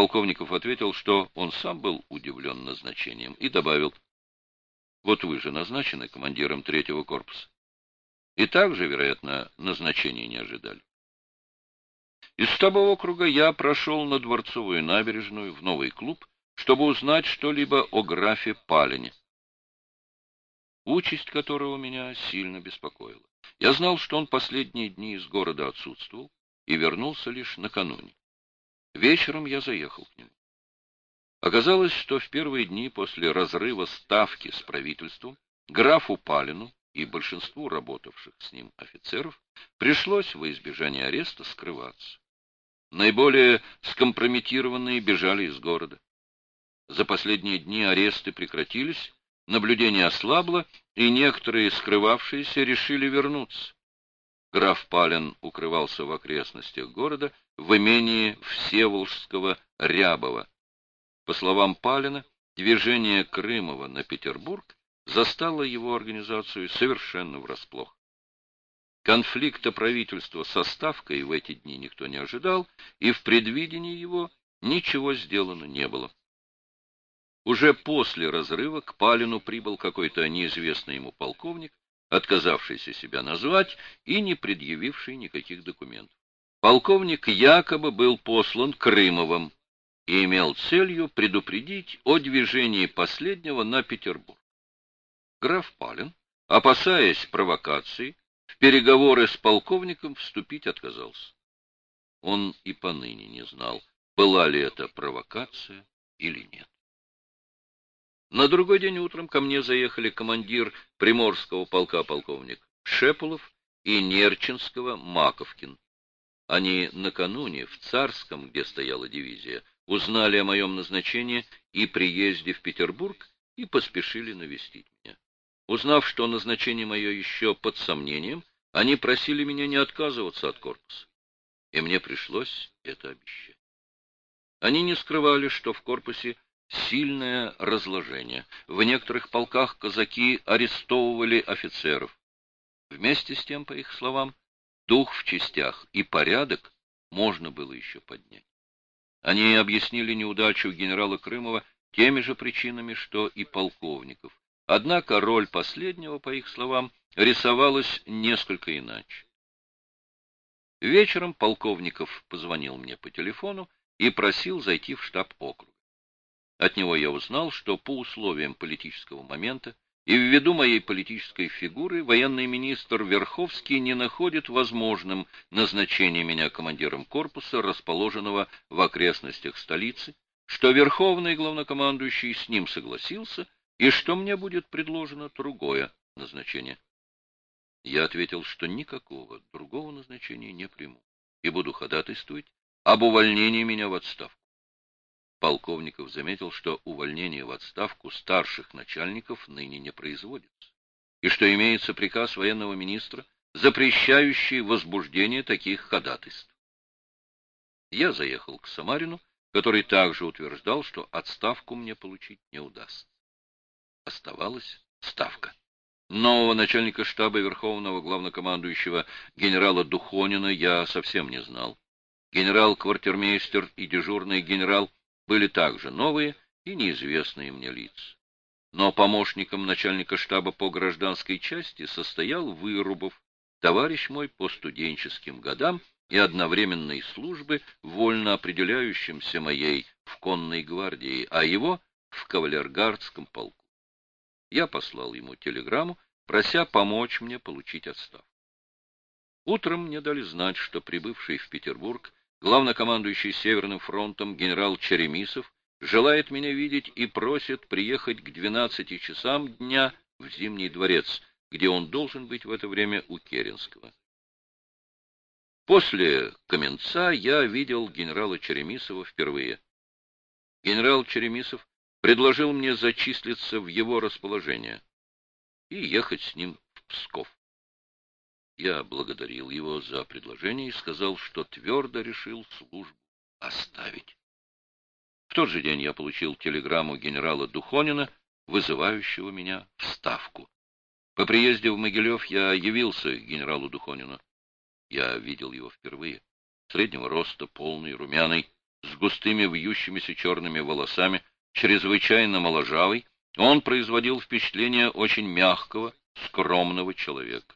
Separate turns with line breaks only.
Полковников ответил, что он сам был удивлен назначением, и добавил, «Вот вы же назначены командиром третьего корпуса. И также, вероятно, назначения не ожидали». Из штаба округа я прошел на Дворцовую набережную в новый клуб, чтобы узнать что-либо о графе Палине, участь которого меня сильно беспокоила. Я знал, что он последние дни из города отсутствовал и вернулся лишь накануне. Вечером я заехал к нему. Оказалось, что в первые дни после разрыва ставки с правительством графу Палину и большинству работавших с ним офицеров пришлось во избежание ареста скрываться. Наиболее скомпрометированные бежали из города. За последние дни аресты прекратились, наблюдение ослабло, и некоторые скрывавшиеся решили вернуться. Граф Палин укрывался в окрестностях города в имении Всеволжского Рябова. По словам Палина, движение Крымова на Петербург застало его организацию совершенно врасплох. Конфликта правительства со Ставкой в эти дни никто не ожидал, и в предвидении его ничего сделано не было. Уже после разрыва к Палину прибыл какой-то неизвестный ему полковник, отказавшийся себя назвать и не предъявивший никаких документов. Полковник якобы был послан Крымовым и имел целью предупредить о движении последнего на Петербург. Граф Палин, опасаясь провокации, в переговоры с полковником вступить отказался. Он и поныне не знал, была ли это провокация или нет. На другой день утром ко мне заехали командир Приморского полка полковник Шепулов и Нерчинского Маковкин. Они накануне в Царском, где стояла дивизия, узнали о моем назначении и приезде в Петербург и поспешили навестить меня. Узнав, что назначение мое еще под сомнением, они просили меня не отказываться от корпуса. И мне пришлось это обещать. Они не скрывали, что в корпусе сильное разложение. В некоторых полках казаки арестовывали офицеров. Вместе с тем, по их словам, дух в частях и порядок можно было еще поднять. Они объяснили неудачу генерала Крымова теми же причинами, что и полковников. Однако роль последнего, по их словам, рисовалась несколько иначе. Вечером полковников позвонил мне по телефону и просил зайти в штаб округа. От него я узнал, что по условиям политического момента и ввиду моей политической фигуры военный министр Верховский не находит возможным назначение меня командиром корпуса, расположенного в окрестностях столицы, что верховный главнокомандующий с ним согласился и что мне будет предложено другое назначение. Я ответил, что никакого другого назначения не приму и буду ходатайствовать об увольнении меня в отставку. Полковников заметил, что увольнение в отставку старших начальников ныне не производится, и что имеется приказ военного министра, запрещающий возбуждение таких ходатайств. Я заехал к Самарину, который также утверждал, что отставку мне получить не удастся. Оставалась ставка. Нового начальника штаба Верховного Главнокомандующего генерала Духонина я совсем не знал. Генерал-квартирмейстер и дежурный генерал были также новые и неизвестные мне лица. Но помощником начальника штаба по гражданской части состоял Вырубов, товарищ мой по студенческим годам и одновременной службы, вольно определяющимся моей в конной гвардии, а его в кавалергардском полку. Я послал ему телеграмму, прося помочь мне получить отставку. Утром мне дали знать, что прибывший в Петербург главнокомандующий Северным фронтом генерал Черемисов желает меня видеть и просит приехать к 12 часам дня в Зимний дворец, где он должен быть в это время у Керенского. После Каменца я видел генерала Черемисова впервые. Генерал Черемисов предложил мне зачислиться в его расположение и ехать с ним в Псков. Я благодарил его за предложение и сказал, что твердо решил службу оставить. В тот же день я получил телеграмму генерала Духонина, вызывающего меня в Ставку. По приезде в Могилев я явился к генералу Духонину. Я видел его впервые. Среднего роста, полный, румяный. с густыми вьющимися черными волосами, чрезвычайно моложавый, он производил впечатление очень мягкого, скромного человека.